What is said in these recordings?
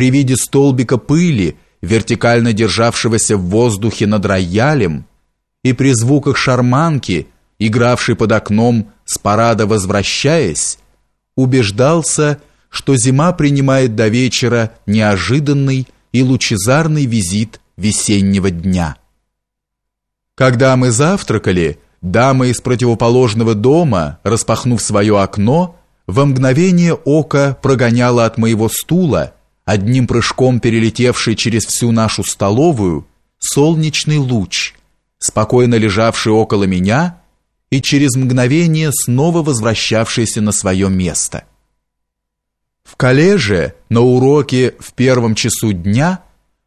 при виде столбика пыли, вертикально державшегося в воздухе над роялем, и при звуках шарманки, игравшей под окном с парада возвращаясь, убеждался, что зима принимает до вечера неожиданный и лучезарный визит весеннего дня. Когда мы завтракали, дама из противоположного дома, распахнув свое окно, во мгновение ока прогоняла от моего стула, одним прыжком перелетевший через всю нашу столовую, солнечный луч, спокойно лежавший около меня и через мгновение снова возвращавшийся на свое место. В коллеже на уроке в первом часу дня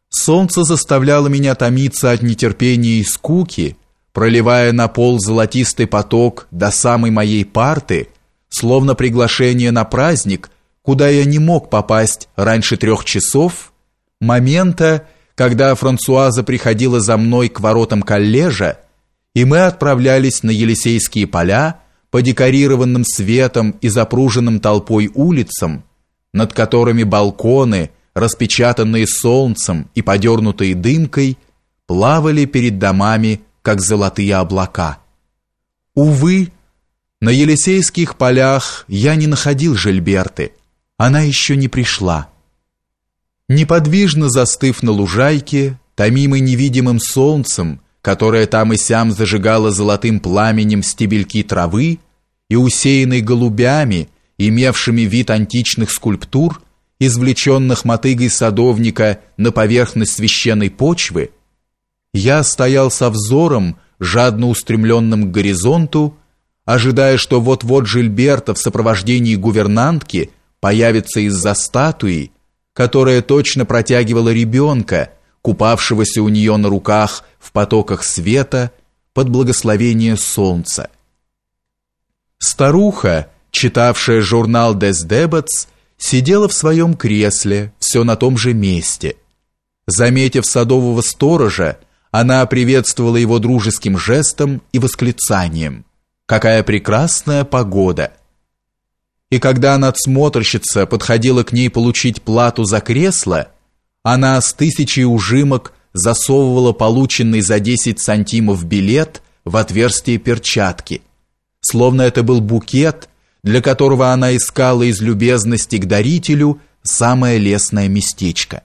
солнце заставляло меня томиться от нетерпения и скуки, проливая на пол золотистый поток до самой моей парты, словно приглашение на праздник, куда я не мог попасть раньше трех часов, момента, когда Франсуаза приходила за мной к воротам коллежа, и мы отправлялись на Елисейские поля по декорированным светом и запруженным толпой улицам, над которыми балконы, распечатанные солнцем и подернутые дымкой, плавали перед домами, как золотые облака. Увы, на Елисейских полях я не находил Жильберты, она еще не пришла. Неподвижно застыв на лужайке, томимый невидимым солнцем, которое там и сям зажигало золотым пламенем стебельки травы, и усеянный голубями, имевшими вид античных скульптур, извлеченных мотыгой садовника на поверхность священной почвы, я стоял со взором, жадно устремленным к горизонту, ожидая, что вот-вот Жильберта в сопровождении гувернантки появится из-за статуи, которая точно протягивала ребенка, купавшегося у нее на руках в потоках света под благословение солнца. Старуха, читавшая журнал «Des Debats», сидела в своем кресле, все на том же месте. Заметив садового сторожа, она приветствовала его дружеским жестом и восклицанием. «Какая прекрасная погода!» И когда надсмотрщица подходила к ней получить плату за кресло, она с тысячей ужимок засовывала полученный за 10 сантимов билет в отверстие перчатки, словно это был букет, для которого она искала из любезности к дарителю самое лестное местечко.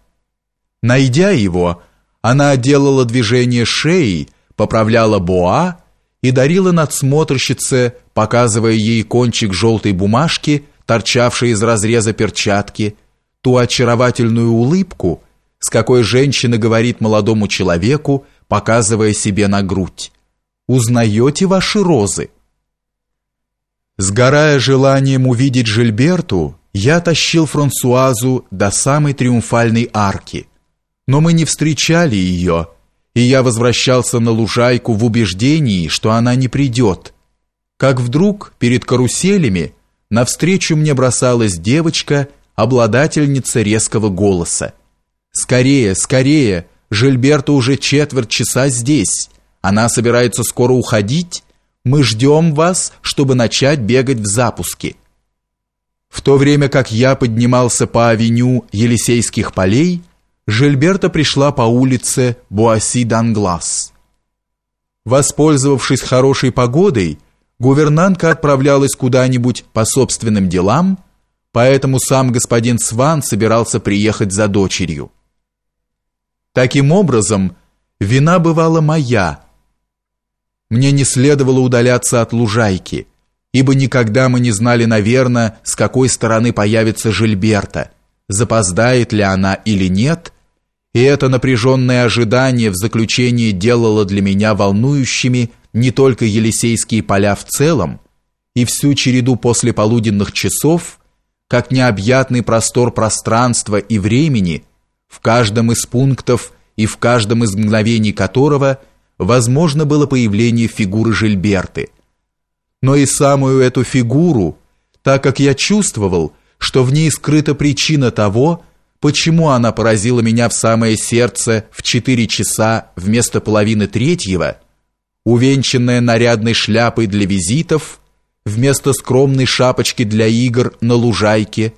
Найдя его, она делала движение шеей, поправляла боа и дарила надсмотрщице, показывая ей кончик желтой бумажки, торчавшей из разреза перчатки, ту очаровательную улыбку, с какой женщина говорит молодому человеку, показывая себе на грудь. «Узнаете ваши розы?» Сгорая желанием увидеть Жильберту, я тащил Франсуазу до самой триумфальной арки, но мы не встречали ее, и я возвращался на лужайку в убеждении, что она не придет. Как вдруг перед каруселями навстречу мне бросалась девочка, обладательница резкого голоса. «Скорее, скорее! Жильберта уже четверть часа здесь. Она собирается скоро уходить. Мы ждем вас, чтобы начать бегать в запуске». В то время как я поднимался по авеню Елисейских полей, Жильберта пришла по улице Буасси-Данглас. Воспользовавшись хорошей погодой, гувернантка отправлялась куда-нибудь по собственным делам, поэтому сам господин Сван собирался приехать за дочерью. Таким образом, вина бывала моя. Мне не следовало удаляться от лужайки, ибо никогда мы не знали, наверное, с какой стороны появится Жильберта, запоздает ли она или нет – и это напряженное ожидание в заключении делало для меня волнующими не только Елисейские поля в целом, и всю череду послеполуденных часов, как необъятный простор пространства и времени, в каждом из пунктов и в каждом из мгновений которого возможно было появление фигуры Жильберты. Но и самую эту фигуру, так как я чувствовал, что в ней скрыта причина того, почему она поразила меня в самое сердце в четыре часа вместо половины третьего, увенчанная нарядной шляпой для визитов, вместо скромной шапочки для игр на лужайке,